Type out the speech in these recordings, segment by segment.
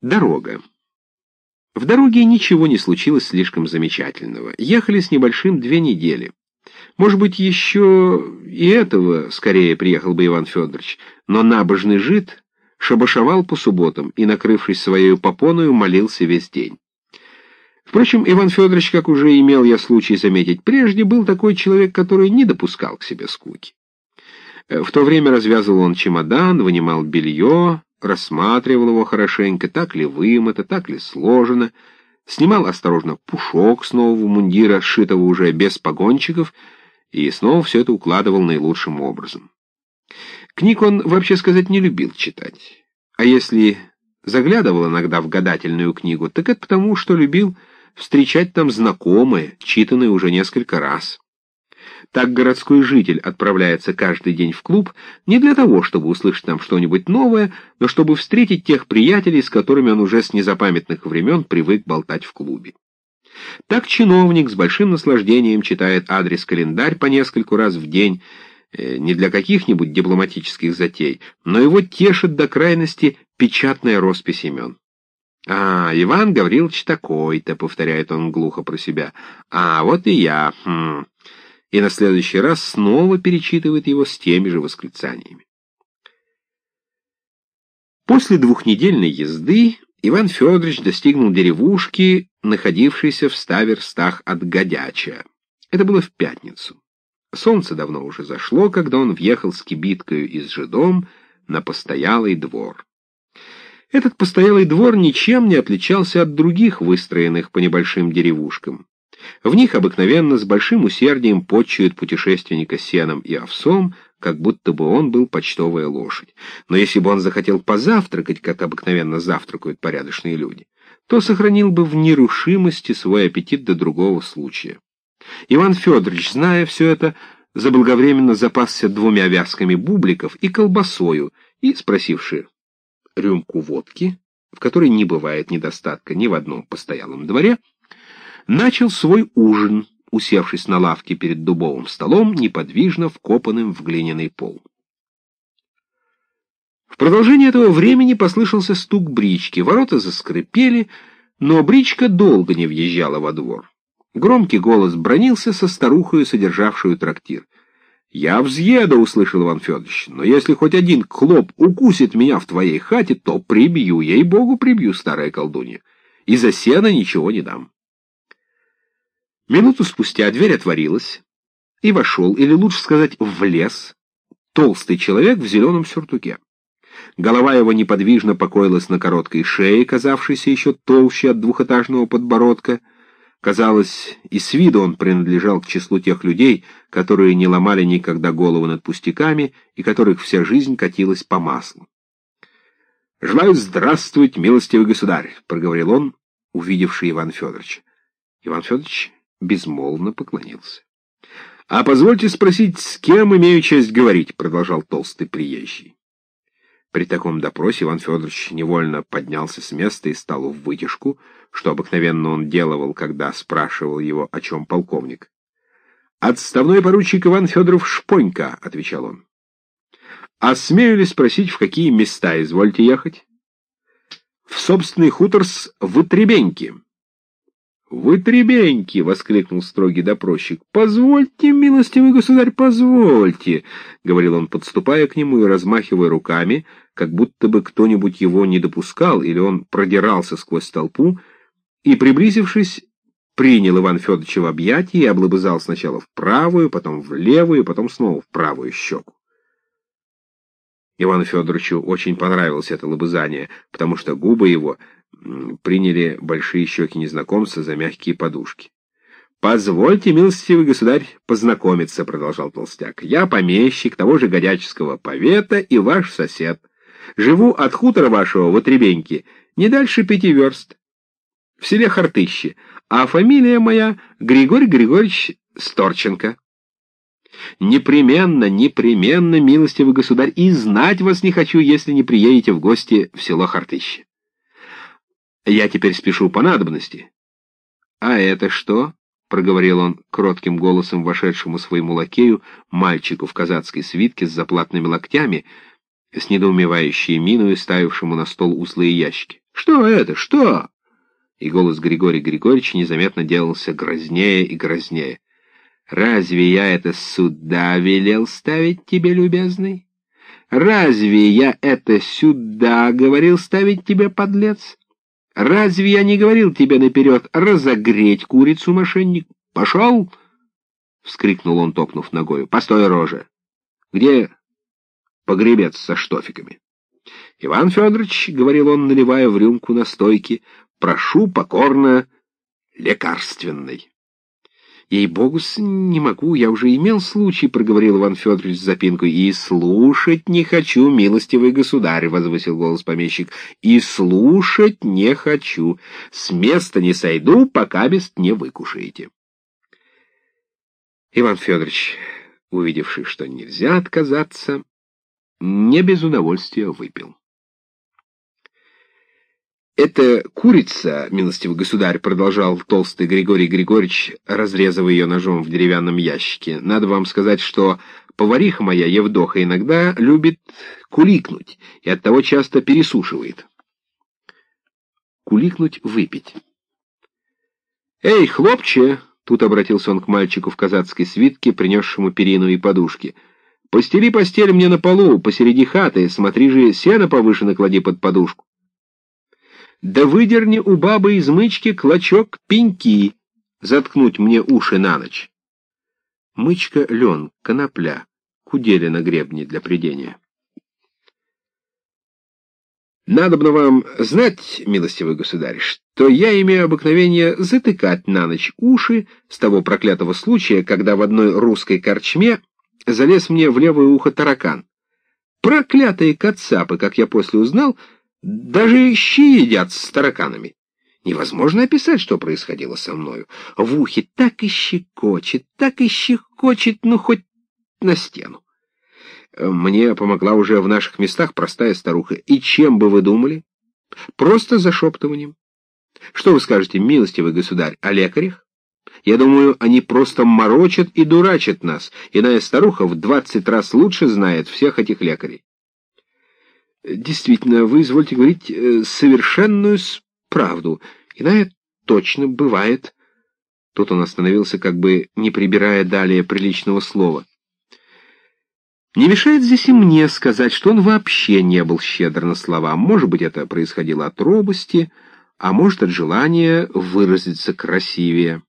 Дорога. В дороге ничего не случилось слишком замечательного. Ехали с небольшим две недели. Может быть, еще и этого скорее приехал бы Иван Федорович, но набожный жид шабашовал по субботам и, накрывшись своей попоною, молился весь день. Впрочем, Иван Федорович, как уже имел я случай заметить прежде, был такой человек, который не допускал к себе скуки. В то время развязывал он чемодан, вынимал белье, рассматривал его хорошенько, так ли вымыто, так ли сложено, снимал осторожно пушок с нового мундира, сшитого уже без погончиков, и снова все это укладывал наилучшим образом. Книг он, вообще сказать, не любил читать. А если заглядывал иногда в гадательную книгу, так это потому, что любил встречать там знакомые, читанные уже несколько раз. Так городской житель отправляется каждый день в клуб не для того, чтобы услышать там что-нибудь новое, но чтобы встретить тех приятелей, с которыми он уже с незапамятных времен привык болтать в клубе. Так чиновник с большим наслаждением читает адрес-календарь по нескольку раз в день, Э, не для каких-нибудь дипломатических затей, но его тешит до крайности печатная роспись имен. «А, Иван Гаврилович такой-то», — повторяет он глухо про себя. «А, вот и я. Хм». И на следующий раз снова перечитывает его с теми же восклицаниями. После двухнедельной езды Иван Федорович достигнул деревушки, находившейся в ста верстах от Годяча. Это было в пятницу. Солнце давно уже зашло, когда он въехал с кибиткою и с жидом на постоялый двор. Этот постоялый двор ничем не отличался от других, выстроенных по небольшим деревушкам. В них обыкновенно с большим усердием почуют путешественника сеном и овсом, как будто бы он был почтовая лошадь. Но если бы он захотел позавтракать, как обыкновенно завтракают порядочные люди, то сохранил бы в нерушимости свой аппетит до другого случая. Иван Федорович, зная все это, заблаговременно запасся двумя вязками бубликов и колбасою, и, спросивши рюмку водки, в которой не бывает недостатка ни в одном постоялом дворе, начал свой ужин, усевшись на лавке перед дубовым столом, неподвижно вкопанным в глиняный пол. В продолжение этого времени послышался стук брички, ворота заскрипели, но бричка долго не въезжала во двор. Громкий голос бронился со старухою, содержавшую трактир. «Я взъеду», — услышал Иван Федорович, — «но если хоть один клоп укусит меня в твоей хате, то прибью, ей-богу, прибью, старая колдунья, и за сено ничего не дам». Минуту спустя дверь отворилась, и вошел, или лучше сказать, влез, толстый человек в зеленом сюртуке. Голова его неподвижно покоилась на короткой шее, казавшейся еще толще от двухэтажного подбородка, — Казалось, и с виду он принадлежал к числу тех людей, которые не ломали никогда голову над пустяками и которых вся жизнь катилась по маслу. «Желаю здравствовать, милостивый государь!» — проговорил он, увидевший Иван Федоровича. Иван Федорович безмолвно поклонился. «А позвольте спросить, с кем имею честь говорить?» — продолжал толстый приезжий. При таком допросе Иван Федорович невольно поднялся с места и стал в вытяжку, что обыкновенно он делал, когда спрашивал его, о чем полковник. «Отставной поручик Иван Федоров Шпонька», — отвечал он. «А смею ли спросить, в какие места извольте ехать?» «В собственный хутор с Вытребеньки». «Вы требеньки!» — воскликнул строгий допросчик. «Позвольте, милостивый государь, позвольте!» — говорил он, подступая к нему и размахивая руками, как будто бы кто-нибудь его не допускал, или он продирался сквозь толпу, и, приблизившись, принял Иван Федоровича в объятия и облобызал сначала в правую, потом в левую, потом снова в правую щеку. Ивану Федоровичу очень понравилось это лобызание, потому что губы его приняли большие щеки незнакомца за мягкие подушки. «Позвольте, милостивый государь, познакомиться», — продолжал Толстяк. «Я помещик того же Годяческого повета и ваш сосед. Живу от хутора вашего в Отребеньке, не дальше пяти верст, в селе Хартыще, а фамилия моя Григорий Григорьевич Сторченко». «Непременно, непременно, милостивый государь, и знать вас не хочу, если не приедете в гости в село Хартыще». Я теперь спешу по надобности. — А это что? — проговорил он кротким голосом вошедшему своему лакею, мальчику в казацкой свитке с заплатными локтями, с недоумевающей миной ставившему на стол узлые ящики. Что это? Что?» И голос Григория Григорьевича незаметно делался грознее и грознее. «Разве я это сюда велел ставить тебе, любезный? Разве я это сюда говорил ставить тебе, подлец? Разве я не говорил тебе наперед разогреть курицу, мошенник? Пошел!» — вскрикнул он, топнув ногою. «Постой, рожа! Где погребец со штофиками?» «Иван Федорович, — говорил он, наливая в рюмку настойки, — прошу покорно лекарственной». «Ей-богу, не могу, я уже имел случай», — проговорил Иван Федорович с запинкой. «И слушать не хочу, милостивый государь», — возвысил голос помещик. «И слушать не хочу. С места не сойду, пока без не выкушаете». Иван Федорович, увидевший, что нельзя отказаться, не без удовольствия выпил. «Эта курица, милостивый государь», — продолжал толстый Григорий Григорьевич, разрезывая ее ножом в деревянном ящике, «надо вам сказать, что повариха моя, Евдоха, иногда любит куликнуть и оттого часто пересушивает». «Куликнуть — выпить». «Эй, хлопче!» — тут обратился он к мальчику в казацкой свитке, принесшему перину и подушки. «Постели постель мне на полу, посреди хаты, смотри же, сено повыше клади под подушку». Да выдерни у бабы из мычки клочок пеньки, заткнуть мне уши на ночь. Мычка — лен, конопля, кудели на гребне для придения. Надобно вам знать, милостивый государь, что я имею обыкновение затыкать на ночь уши с того проклятого случая, когда в одной русской корчме залез мне в левое ухо таракан. Проклятые кацапы, как я после узнал, — даже щи едят с тараканами. Невозможно описать, что происходило со мною. В ухе так и щекочет, так и щекочет, ну, хоть на стену. Мне помогла уже в наших местах простая старуха. И чем бы вы думали? Просто зашептыванием. Что вы скажете, милостивый государь, о лекарях? Я думаю, они просто морочат и дурачат нас. Иная старуха в двадцать раз лучше знает всех этих лекарей. Действительно, вы извольте говорить э, совершенную правду. Иная точно бывает. Тут он остановился, как бы не прибирая далее приличного слова. Не мешает здесь и мне сказать, что он вообще не был щедр на слова. Может быть, это происходило от робости, а может, от желания выразиться красивее.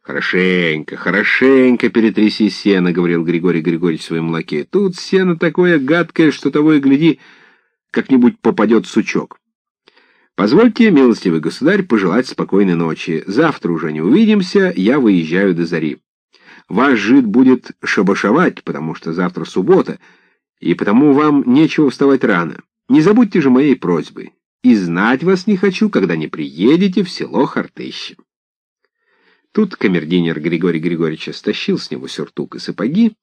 «Хорошенько, хорошенько перетряси сено», — говорил Григорий Григорьевич своим лакею. «Тут сено такое гадкое, что того и гляди, как-нибудь попадет сучок. Позвольте, милостивый государь, пожелать спокойной ночи. Завтра уже не увидимся, я выезжаю до зари. Ваш жид будет шабашовать, потому что завтра суббота, и потому вам нечего вставать рано. Не забудьте же моей просьбы. И знать вас не хочу, когда не приедете в село Хартыще. Тут камердинер Григорий Григорьевич стащил с него сюртук и сапоги,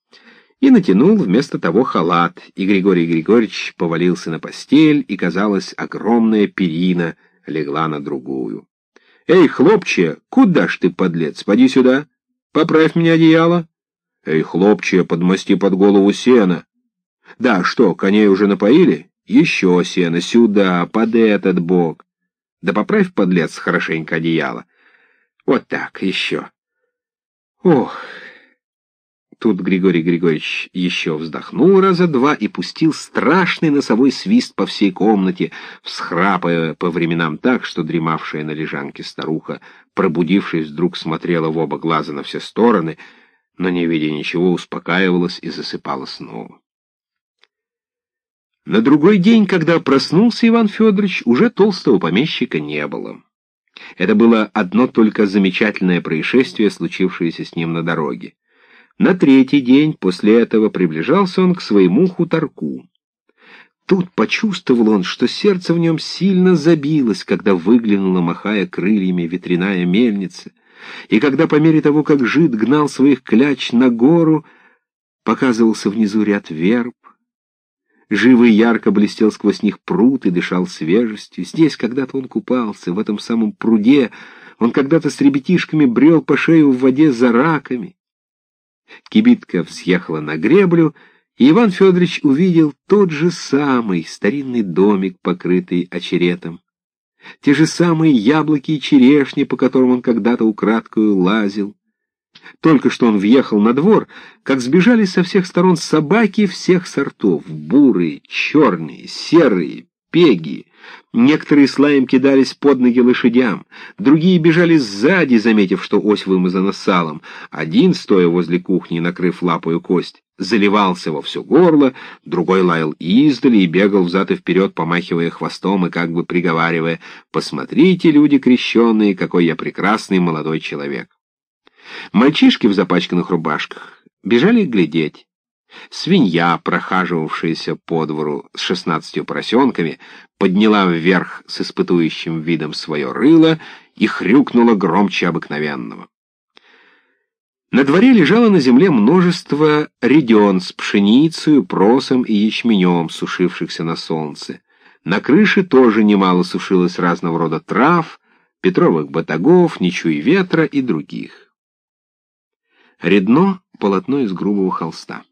и натянул вместо того халат, и Григорий Григорьевич повалился на постель, и, казалось, огромная перина легла на другую. «Эй, хлопче, куда ж ты, подлец, поди сюда, поправь мне одеяло!» «Эй, хлопче, подмасти под голову сена!» «Да, что, коней уже напоили?» «Еще сено, сюда, под этот бок!» «Да поправь, подлец, хорошенько одеяло!» «Вот так, еще!» «Ох!» Тут Григорий Григорьевич еще вздохнул раза два и пустил страшный носовой свист по всей комнате, всхрапая по временам так, что дремавшая на лежанке старуха, пробудившись, вдруг смотрела в оба глаза на все стороны, но, не видя ничего, успокаивалась и засыпала снова. На другой день, когда проснулся Иван Федорович, уже толстого помещика не было. Это было одно только замечательное происшествие, случившееся с ним на дороге. На третий день после этого приближался он к своему хуторку. Тут почувствовал он, что сердце в нем сильно забилось, когда выглянула, махая крыльями, ветряная мельница, и когда по мере того, как жид гнал своих кляч на гору, показывался внизу ряд верб. Живый ярко блестел сквозь них пруд и дышал свежестью. Здесь когда-то он купался, в этом самом пруде. Он когда-то с ребятишками брел по шею в воде за раками. Кибитка взъехала на греблю, и Иван Федорович увидел тот же самый старинный домик, покрытый очеретом. те же самые яблоки и черешни, по которым он когда-то украдкою лазил. Только что он въехал на двор, как сбежали со всех сторон собаки всех сортов — бурые, черные, серые, пеги. Некоторые с лаем кидались под ноги лошадям, другие бежали сзади, заметив, что ось вымазана салом. Один, стоя возле кухни, накрыв лапою кость, заливался во все горло, другой лаял издали и бегал взад и вперед, помахивая хвостом и как бы приговаривая «Посмотрите, люди крещенные, какой я прекрасный молодой человек». Мальчишки в запачканных рубашках бежали глядеть. Свинья, прохаживавшаяся по двору с шестнадцатью поросенками, подняла вверх с испытующим видом свое рыло и хрюкнула громче обыкновенного. На дворе лежало на земле множество реден с пшеницей, просом и ячменем, сушившихся на солнце. На крыше тоже немало сушилось разного рода трав, петровых батагов, ничуй ветра и других. Редно — полотно из грубого холста.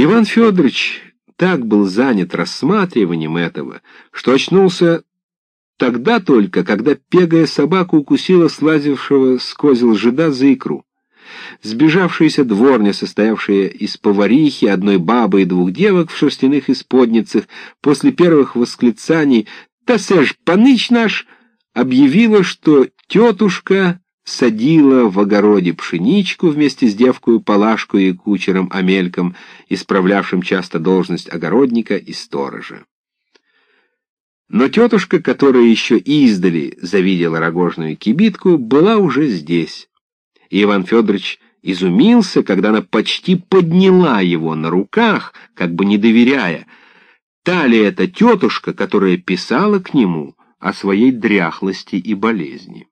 Иван Федорович так был занят рассматриванием этого, что очнулся тогда только, когда пегая собака укусила слазившего с козел за икру. Сбежавшаяся дворня, состоявшая из поварихи, одной бабы и двух девок в шерстяных исподницах, после первых восклицаний «Та ж паныч наш!» объявила, что тетушка садила в огороде пшеничку вместе с девкою Палашку и кучером Амельком, исправлявшим часто должность огородника и сторожа. Но тетушка, которая еще издали завидела рогожную кибитку, была уже здесь. И Иван Федорович изумился, когда она почти подняла его на руках, как бы не доверяя. Та ли эта тетушка, которая писала к нему о своей дряхлости и болезни?